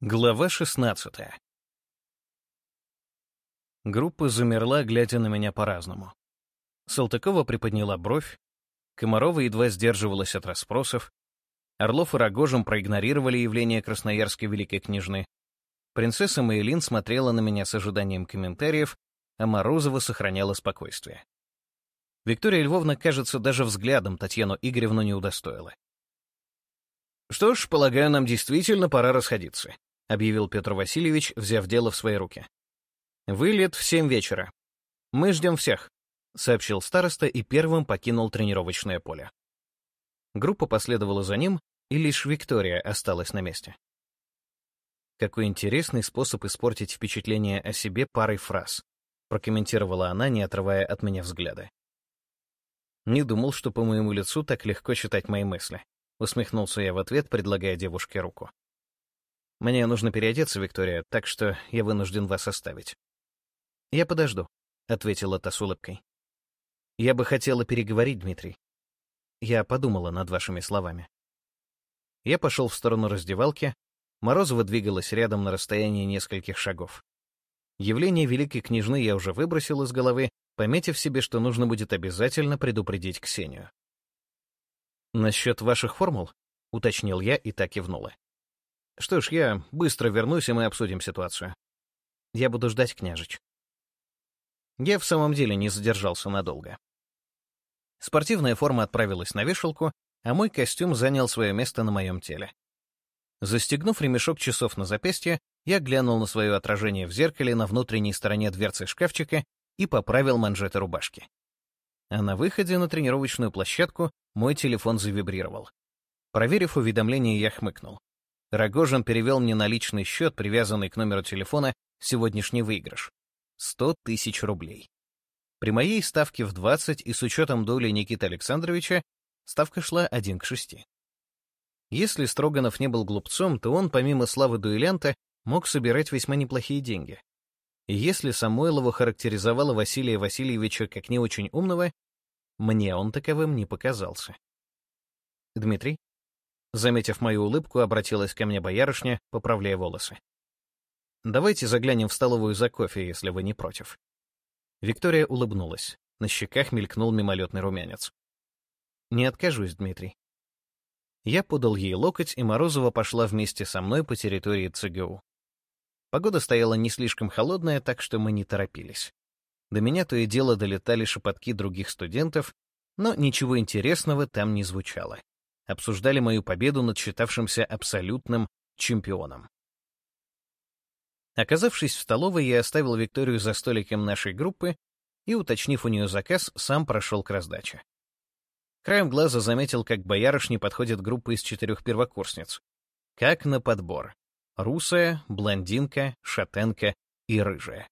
Глава 16 Группа замерла, глядя на меня по-разному. Салтыкова приподняла бровь, Комарова едва сдерживалась от расспросов, Орлов и Рогожин проигнорировали явление красноярской великой княжны, принцесса Маэлин смотрела на меня с ожиданием комментариев, а Морозова сохраняла спокойствие. Виктория Львовна, кажется, даже взглядом Татьяну Игоревну не удостоила. «Что ж, полагаю, нам действительно пора расходиться», — объявил Петр Васильевич, взяв дело в свои руки. «Вылет в семь вечера. Мы ждем всех», — сообщил староста и первым покинул тренировочное поле. Группа последовала за ним, и лишь Виктория осталась на месте. «Какой интересный способ испортить впечатление о себе парой фраз», — прокомментировала она, не отрывая от меня взгляда. Не думал, что по моему лицу так легко читать мои мысли. Усмехнулся я в ответ, предлагая девушке руку. Мне нужно переодеться, Виктория, так что я вынужден вас оставить. Я подожду, ответила та с улыбкой. Я бы хотела переговорить, Дмитрий. Я подумала над вашими словами. Я пошел в сторону раздевалки. Морозова двигалась рядом на расстоянии нескольких шагов. Явление великой княжны я уже выбросил из головы, пометив себе, что нужно будет обязательно предупредить Ксению. «Насчет ваших формул?» — уточнил я и так кивнула. Что ж, я быстро вернусь, и мы обсудим ситуацию. Я буду ждать, княжич. Я в самом деле не задержался надолго. Спортивная форма отправилась на вешалку, а мой костюм занял свое место на моем теле. Застегнув ремешок часов на запястье, я глянул на свое отражение в зеркале на внутренней стороне дверцы шкафчика и поправил манжеты рубашки. А на выходе на тренировочную площадку мой телефон завибрировал. Проверив уведомление, я хмыкнул. Рогожин перевел мне на личный счет, привязанный к номеру телефона, сегодняшний выигрыш. 100 тысяч рублей. При моей ставке в 20 и с учетом доли Никиты Александровича ставка шла 1 к 6. Если Строганов не был глупцом, то он, помимо славы дуэлянта, мог собирать весьма неплохие деньги. И если Самойлова характеризовала Василия Васильевича как не очень умного, мне он таковым не показался. «Дмитрий?» Заметив мою улыбку, обратилась ко мне боярышня, поправляя волосы. «Давайте заглянем в столовую за кофе, если вы не против». Виктория улыбнулась. На щеках мелькнул мимолетный румянец. «Не откажусь, Дмитрий». Я подал ей локоть, и Морозова пошла вместе со мной по территории ЦГУ. Погода стояла не слишком холодная, так что мы не торопились. До меня то и дело долетали шепотки других студентов, но ничего интересного там не звучало обсуждали мою победу над считавшимся абсолютным чемпионом. Оказавшись в столовой, я оставил Викторию за столиком нашей группы и, уточнив у нее заказ, сам прошел к раздаче. Краем глаза заметил, как боярышне подходит группа из четырех первокурсниц. Как на подбор. Русая, блондинка, шатенка и рыжая.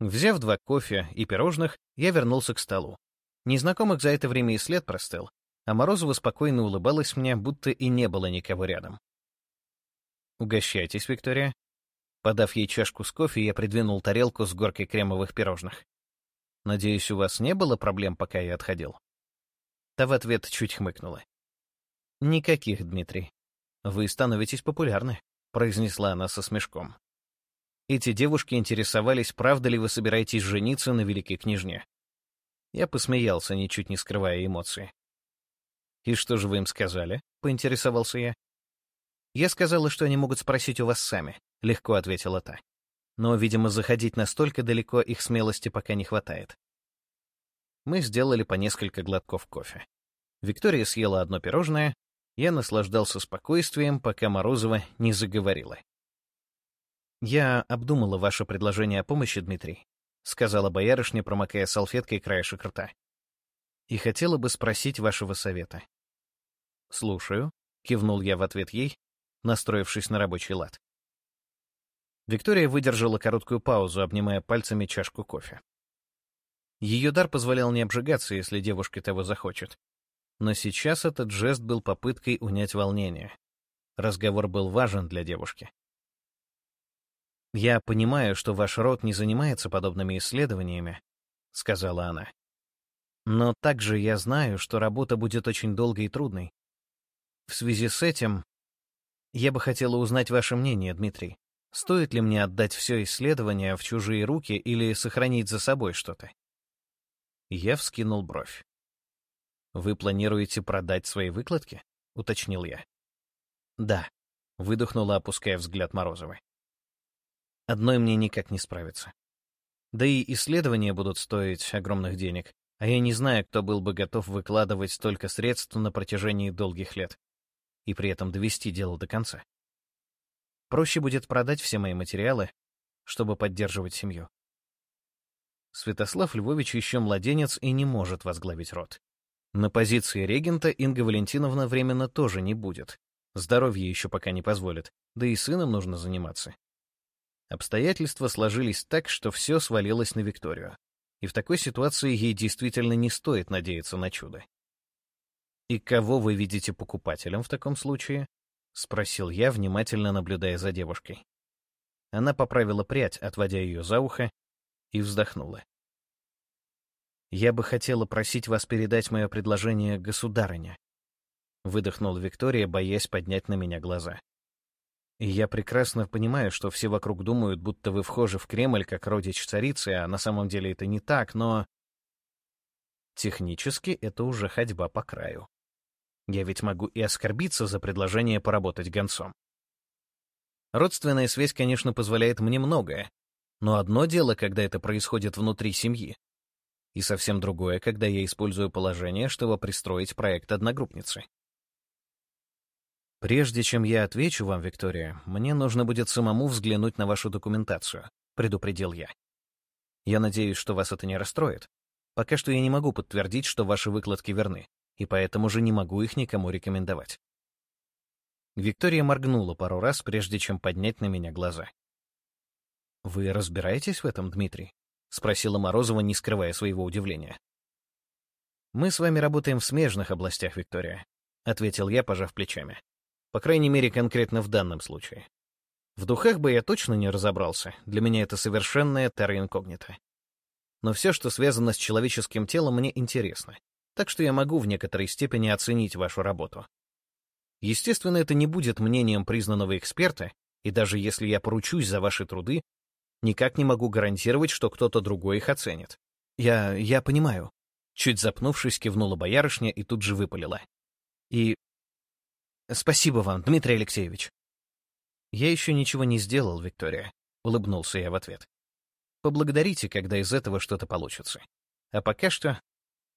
Взяв два кофе и пирожных, я вернулся к столу. Незнакомых за это время и след простыл, а Морозова спокойно улыбалась мне, будто и не было никого рядом. «Угощайтесь, Виктория». Подав ей чашку с кофе, я придвинул тарелку с горкой кремовых пирожных. «Надеюсь, у вас не было проблем, пока я отходил?» Та в ответ чуть хмыкнула. «Никаких, Дмитрий. Вы становитесь популярны», — произнесла она со смешком. Эти девушки интересовались, правда ли вы собираетесь жениться на великой княжне. Я посмеялся, ничуть не скрывая эмоции. «И что же вы им сказали?» — поинтересовался я. «Я сказала, что они могут спросить у вас сами», — легко ответила та. «Но, видимо, заходить настолько далеко их смелости пока не хватает». Мы сделали по несколько глотков кофе. Виктория съела одно пирожное, я наслаждался спокойствием, пока Морозова не заговорила. «Я обдумала ваше предложение о помощи, Дмитрий», — сказала боярышня, промокая салфеткой краешек рта и хотела бы спросить вашего совета». «Слушаю», — кивнул я в ответ ей, настроившись на рабочий лад. Виктория выдержала короткую паузу, обнимая пальцами чашку кофе. Ее дар позволял не обжигаться, если девушка того захочет. Но сейчас этот жест был попыткой унять волнение. Разговор был важен для девушки. «Я понимаю, что ваш род не занимается подобными исследованиями», — сказала она. Но также я знаю, что работа будет очень долгой и трудной. В связи с этим Я бы хотела узнать ваше мнение, Дмитрий. Стоит ли мне отдать все исследование в чужие руки или сохранить за собой что-то? Я вскинул бровь. «Вы планируете продать свои выкладки?» — уточнил я. «Да», — выдохнула, опуская взгляд Морозовой. «Одной мне никак не справиться. Да и исследования будут стоить огромных денег, а я не знаю, кто был бы готов выкладывать столько средств на протяжении долгих лет и при этом довести дело до конца. Проще будет продать все мои материалы, чтобы поддерживать семью. Святослав Львович еще младенец и не может возглавить род. На позиции регента Инга Валентиновна временно тоже не будет. Здоровье еще пока не позволит, да и сыном нужно заниматься. Обстоятельства сложились так, что все свалилось на Викторию. И в такой ситуации ей действительно не стоит надеяться на чудо. «И кого вы видите покупателем в таком случае?» — спросил я, внимательно наблюдая за девушкой. Она поправила прядь, отводя ее за ухо, и вздохнула. «Я бы хотела просить вас передать мое предложение государыне», — выдохнула Виктория, боясь поднять на меня глаза. Я прекрасно понимаю, что все вокруг думают, будто вы вхожи в Кремль как родич царицы, а на самом деле это не так, но... Технически это уже ходьба по краю. Я ведь могу и оскорбиться за предложение поработать гонцом. Родственная связь, конечно, позволяет мне многое, но одно дело, когда это происходит внутри семьи, и совсем другое, когда я использую положение, чтобы пристроить проект одногруппницы. «Прежде чем я отвечу вам, Виктория, мне нужно будет самому взглянуть на вашу документацию», — предупредил я. «Я надеюсь, что вас это не расстроит. Пока что я не могу подтвердить, что ваши выкладки верны, и поэтому же не могу их никому рекомендовать». Виктория моргнула пару раз, прежде чем поднять на меня глаза. «Вы разбираетесь в этом, Дмитрий?» — спросила Морозова, не скрывая своего удивления. «Мы с вами работаем в смежных областях, Виктория», — ответил я, пожав плечами. По крайней мере, конкретно в данном случае. В духах бы я точно не разобрался, для меня это совершенная терра инкогнита. Но все, что связано с человеческим телом, мне интересно, так что я могу в некоторой степени оценить вашу работу. Естественно, это не будет мнением признанного эксперта, и даже если я поручусь за ваши труды, никак не могу гарантировать, что кто-то другой их оценит. Я... я понимаю. Чуть запнувшись, кивнула боярышня и тут же выпалила. И Спасибо вам, Дмитрий Алексеевич. Я еще ничего не сделал, Виктория, улыбнулся я в ответ. Поблагодарите, когда из этого что-то получится. А пока что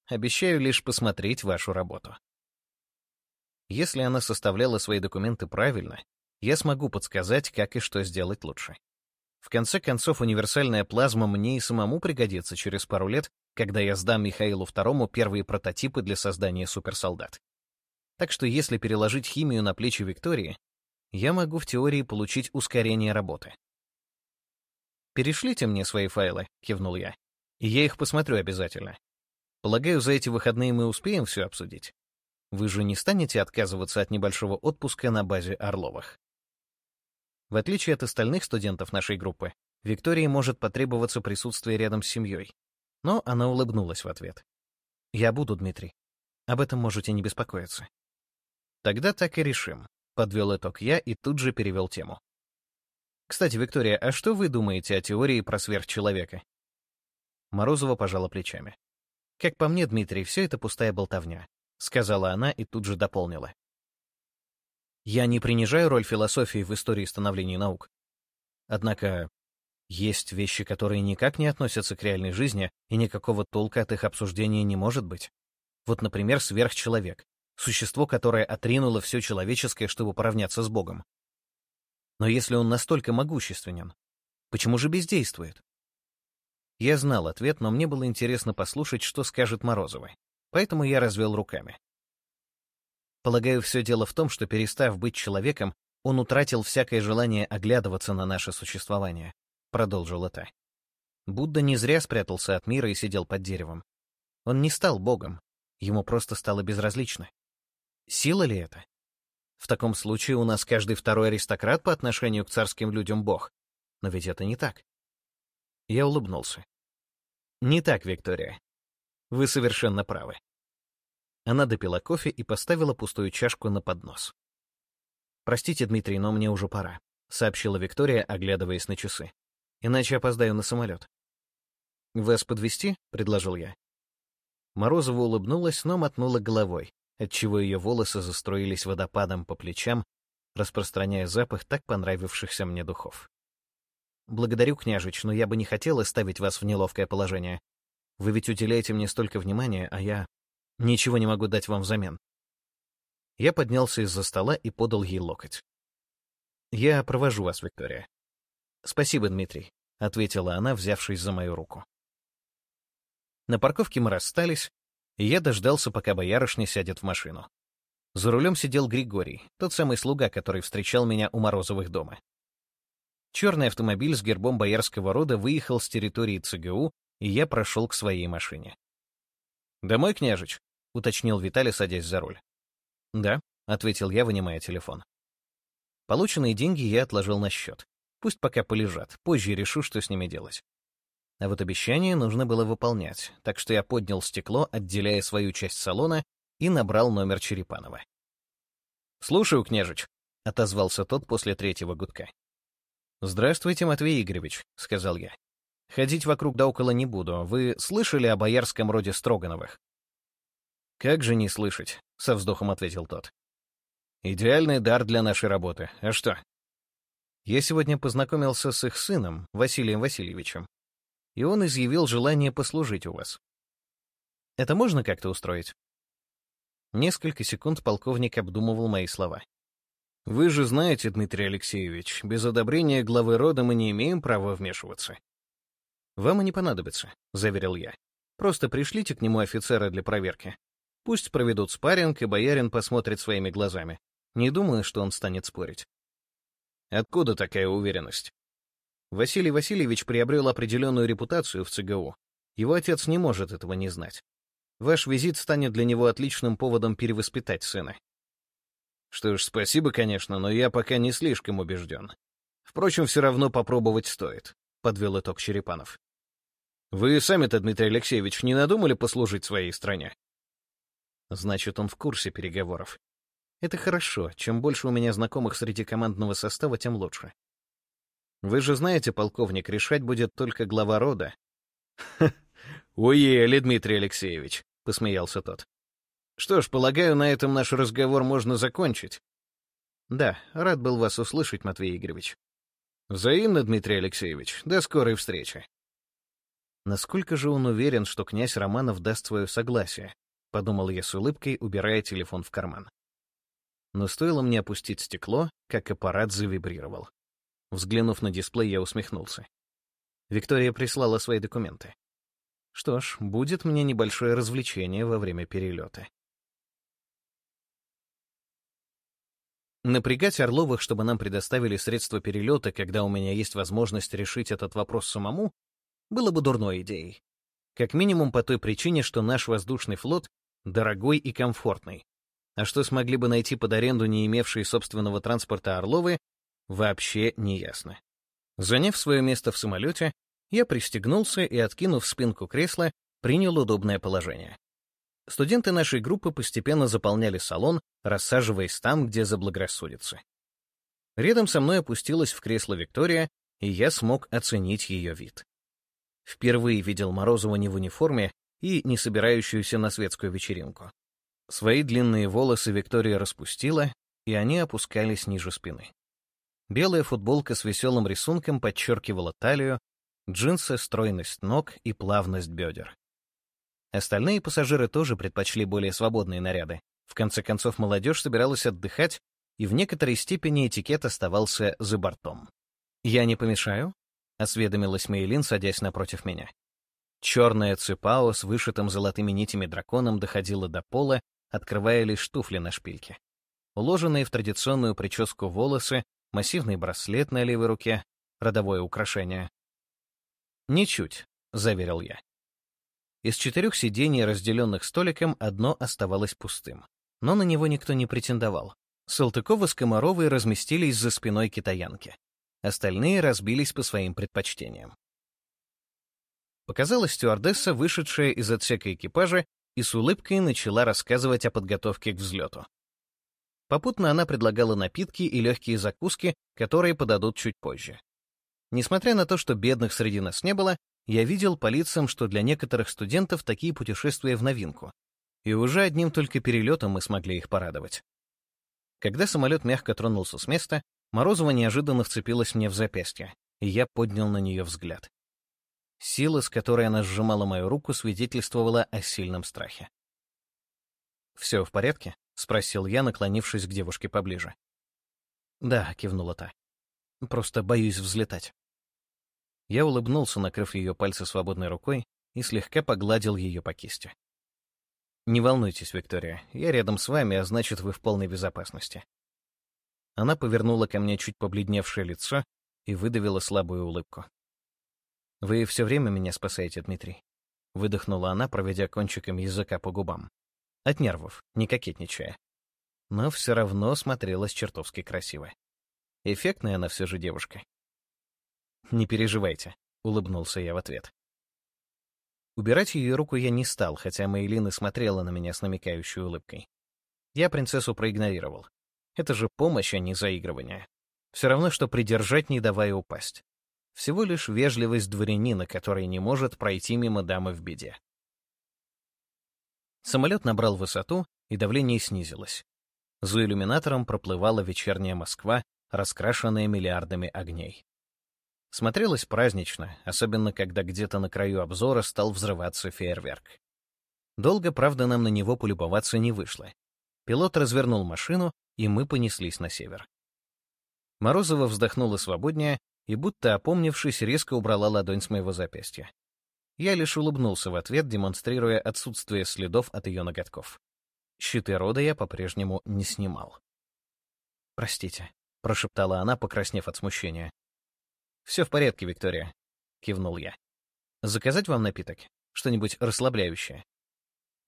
обещаю лишь посмотреть вашу работу. Если она составляла свои документы правильно, я смогу подсказать, как и что сделать лучше. В конце концов, универсальная плазма мне и самому пригодится через пару лет, когда я сдам Михаилу II первые прототипы для создания суперсолдат. Так что если переложить химию на плечи Виктории, я могу в теории получить ускорение работы. «Перешлите мне свои файлы», — кивнул я, — «и я их посмотрю обязательно. Полагаю, за эти выходные мы успеем все обсудить. Вы же не станете отказываться от небольшого отпуска на базе Орловых?» В отличие от остальных студентов нашей группы, Виктории может потребоваться присутствие рядом с семьей. Но она улыбнулась в ответ. «Я буду, Дмитрий. Об этом можете не беспокоиться. Тогда так и решим. Подвел итог я и тут же перевел тему. Кстати, Виктория, а что вы думаете о теории про сверхчеловека? Морозова пожала плечами. Как по мне, Дмитрий, все это пустая болтовня, сказала она и тут же дополнила. Я не принижаю роль философии в истории становления наук. Однако есть вещи, которые никак не относятся к реальной жизни, и никакого толка от их обсуждения не может быть. Вот, например, сверхчеловек существо, которое отринуло все человеческое, чтобы поравняться с Богом. Но если он настолько могущественен, почему же бездействует? Я знал ответ, но мне было интересно послушать, что скажет Морозова, поэтому я развел руками. Полагаю, все дело в том, что, перестав быть человеком, он утратил всякое желание оглядываться на наше существование, продолжил это. Будда не зря спрятался от мира и сидел под деревом. Он не стал богом, ему просто стало безразлично. Сила ли это? В таком случае у нас каждый второй аристократ по отношению к царским людям бог. Но ведь это не так. Я улыбнулся. Не так, Виктория. Вы совершенно правы. Она допила кофе и поставила пустую чашку на поднос. «Простите, Дмитрий, но мне уже пора», — сообщила Виктория, оглядываясь на часы. «Иначе опоздаю на самолет». «Вас подвести? предложил я. Морозова улыбнулась, но мотнула головой, отчего ее волосы застроились водопадом по плечам, распространяя запах так понравившихся мне духов. «Благодарю, княжич, но я бы не хотела ставить вас в неловкое положение. Вы ведь уделяете мне столько внимания, а я ничего не могу дать вам взамен». Я поднялся из-за стола и подал ей локоть. «Я провожу вас, Виктория». «Спасибо, Дмитрий», — ответила она, взявшись за мою руку. На парковке мы расстались, и я дождался, пока боярышня сядет в машину. За рулем сидел Григорий, тот самый слуга, который встречал меня у Морозовых дома. Черный автомобиль с гербом боярского рода выехал с территории ЦГУ, и я прошел к своей машине. «Домой, княжич?» — уточнил Виталий, садясь за руль. «Да», — ответил я, вынимая телефон. Полученные деньги я отложил на счет. Пусть пока полежат, позже решу, что с ними делать. А вот обещание нужно было выполнять, так что я поднял стекло, отделяя свою часть салона, и набрал номер Черепанова. «Слушаю, княжич», — отозвался тот после третьего гудка. «Здравствуйте, Матвей Игоревич», — сказал я. «Ходить вокруг да около не буду. Вы слышали о боярском роде Строгановых?» «Как же не слышать?» — со вздохом ответил тот. «Идеальный дар для нашей работы. А что?» Я сегодня познакомился с их сыном, Василием Васильевичем, и он изъявил желание послужить у вас. Это можно как-то устроить? Несколько секунд полковник обдумывал мои слова. «Вы же знаете, Дмитрий Алексеевич, без одобрения главы рода мы не имеем права вмешиваться». «Вам и не понадобится», — заверил я. «Просто пришлите к нему офицера для проверки. Пусть проведут спарринг, и боярин посмотрит своими глазами. Не думаю, что он станет спорить». «Откуда такая уверенность?» Василий Васильевич приобрел определенную репутацию в ЦГУ. Его отец не может этого не знать. Ваш визит станет для него отличным поводом перевоспитать сына. Что ж, спасибо, конечно, но я пока не слишком убежден. Впрочем, все равно попробовать стоит, — подвел итог Черепанов. Вы сами-то, Дмитрий Алексеевич, не надумали послужить своей стране? Значит, он в курсе переговоров. Это хорошо. Чем больше у меня знакомых среди командного состава, тем лучше. Вы же знаете, полковник, решать будет только глава рода. «Уели, Дмитрий Алексеевич», — посмеялся тот. «Что ж, полагаю, на этом наш разговор можно закончить». «Да, рад был вас услышать, Матвей Игоревич». «Взаимно, Дмитрий Алексеевич. До скорой встречи». Насколько же он уверен, что князь Романов даст свое согласие, подумал я с улыбкой, убирая телефон в карман. Но стоило мне опустить стекло, как аппарат завибрировал. Взглянув на дисплей, я усмехнулся. Виктория прислала свои документы. Что ж, будет мне небольшое развлечение во время перелета. Напрягать Орловых, чтобы нам предоставили средства перелета, когда у меня есть возможность решить этот вопрос самому, было бы дурной идеей. Как минимум по той причине, что наш воздушный флот дорогой и комфортный. А что смогли бы найти под аренду не имевшие собственного транспорта Орловы, вообще не ясно. Заняв свое место в самолете, я пристегнулся и, откинув спинку кресла, принял удобное положение. Студенты нашей группы постепенно заполняли салон, рассаживаясь там, где заблагорассудится. Рядом со мной опустилась в кресло Виктория, и я смог оценить ее вид. Впервые видел Морозова не в униформе и не собирающуюся на светскую вечеринку. Свои длинные волосы Виктория распустила, и они опускались ниже спины. Белая футболка с веселым рисунком подчеркивала талию, джинсы, стройность ног и плавность бедер. Остальные пассажиры тоже предпочли более свободные наряды. В конце концов, молодежь собиралась отдыхать, и в некоторой степени этикет оставался за бортом. «Я не помешаю?» — осведомилась Мейлин, садясь напротив меня. Черная цепао с вышитым золотыми нитями драконом доходила до пола, открывая лишь туфли на шпильке. Уложенные в традиционную прическу волосы, массивный браслет на левой руке, родовое украшение, «Ничуть», — заверил я. Из четырех сидений, разделенных столиком, одно оставалось пустым. Но на него никто не претендовал. Салтыкова с Комаровой разместились за спиной китаянки. Остальные разбились по своим предпочтениям. Показалась стюардесса, вышедшая из отсека экипажа, и с улыбкой начала рассказывать о подготовке к взлету. Попутно она предлагала напитки и легкие закуски, которые подадут чуть позже. Несмотря на то, что бедных среди нас не было, я видел по лицам, что для некоторых студентов такие путешествия в новинку. И уже одним только перелетом мы смогли их порадовать. Когда самолет мягко тронулся с места, Морозова неожиданно вцепилась мне в запястье, и я поднял на нее взгляд. Сила, с которой она сжимала мою руку, свидетельствовала о сильном страхе. «Все в порядке?» — спросил я, наклонившись к девушке поближе. «Да», — кивнула та. «Просто боюсь взлетать». Я улыбнулся, накрыв ее пальцы свободной рукой, и слегка погладил ее по кисти. «Не волнуйтесь, Виктория, я рядом с вами, а значит, вы в полной безопасности». Она повернула ко мне чуть побледневшее лицо и выдавила слабую улыбку. «Вы все время меня спасаете, Дмитрий», — выдохнула она, проведя кончиком языка по губам. От нервов, не кокетничая. Но все равно смотрелась чертовски красиво. Эффектная она все же девушка. «Не переживайте», — улыбнулся я в ответ. Убирать ее руку я не стал, хотя Мейлина смотрела на меня с намекающей улыбкой. Я принцессу проигнорировал. Это же помощь, а не заигрывание. Все равно, что придержать, не давая упасть. Всего лишь вежливость дворянина, который не может пройти мимо дамы в беде. Самолет набрал высоту, и давление снизилось. За иллюминатором проплывала вечерняя Москва, раскрашенная миллиардами огней. Смотрелось празднично, особенно когда где-то на краю обзора стал взрываться фейерверк. Долго, правда, нам на него полюбоваться не вышло. Пилот развернул машину, и мы понеслись на север. Морозова вздохнула свободнее и, будто опомнившись, резко убрала ладонь с моего запястья. Я лишь улыбнулся в ответ, демонстрируя отсутствие следов от ее ноготков. Щиты рода я по-прежнему не снимал. «Простите», — прошептала она, покраснев от смущения. «Все в порядке, Виктория», — кивнул я. «Заказать вам напиток? Что-нибудь расслабляющее?»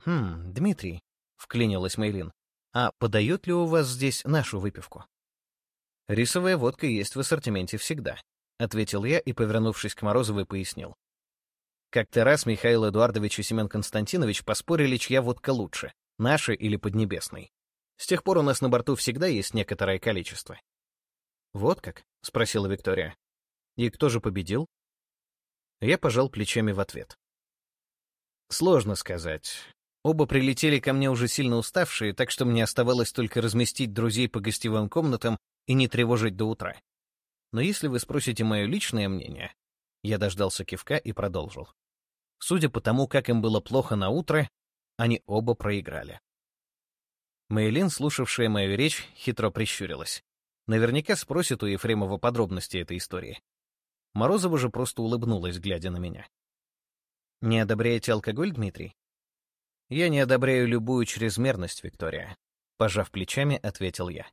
«Хм, Дмитрий», — вклинилась Мейлин, «а подают ли у вас здесь нашу выпивку?» «Рисовая водка есть в ассортименте всегда», — ответил я и, повернувшись к Морозовой, пояснил. Как-то раз Михаил Эдуардович и Семен Константинович поспорили, чья водка лучше, наша или Поднебесной. С тех пор у нас на борту всегда есть некоторое количество. «Вот как?» — спросила Виктория. «И кто же победил?» Я пожал плечами в ответ. Сложно сказать. Оба прилетели ко мне уже сильно уставшие, так что мне оставалось только разместить друзей по гостевым комнатам и не тревожить до утра. Но если вы спросите мое личное мнение, я дождался кивка и продолжил. Судя по тому, как им было плохо на утро, они оба проиграли. Мейлин, слушавшая мою речь, хитро прищурилась. Наверняка спросит у Ефремова подробности этой истории. Морозова же просто улыбнулась, глядя на меня. «Не одобряете алкоголь, Дмитрий?» «Я не одобряю любую чрезмерность, Виктория», — пожав плечами, ответил я.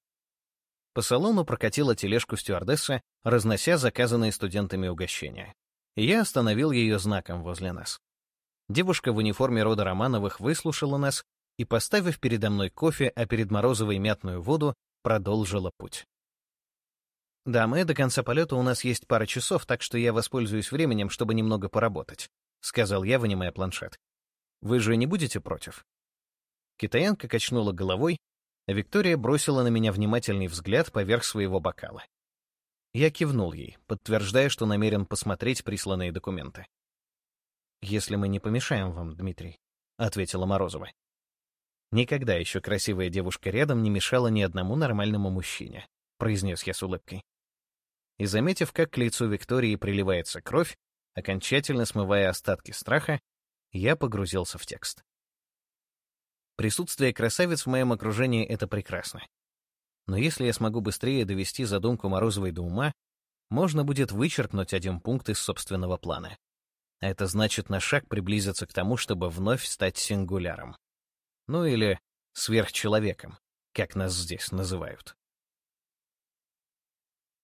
По салону прокатила тележку стюардесса, разнося заказанные студентами угощения я остановил ее знаком возле нас. Девушка в униформе рода Романовых выслушала нас и, поставив передо мной кофе, а перед Морозовой мятную воду, продолжила путь. «Да, мы до конца полета у нас есть пара часов, так что я воспользуюсь временем, чтобы немного поработать», — сказал я, вынимая планшет. «Вы же не будете против?» Китаянка качнула головой, а Виктория бросила на меня внимательный взгляд поверх своего бокала. Я кивнул ей, подтверждая, что намерен посмотреть присланные документы. «Если мы не помешаем вам, Дмитрий», — ответила Морозова. «Никогда еще красивая девушка рядом не мешала ни одному нормальному мужчине», — произнес я с улыбкой. И, заметив, как к лицу Виктории приливается кровь, окончательно смывая остатки страха, я погрузился в текст. Присутствие красавиц в моем окружении — это прекрасно. Но если я смогу быстрее довести задумку Морозовой до ума, можно будет вычеркнуть один пункт из собственного плана. А это значит на шаг приблизиться к тому, чтобы вновь стать сингуляром. Ну или сверхчеловеком, как нас здесь называют.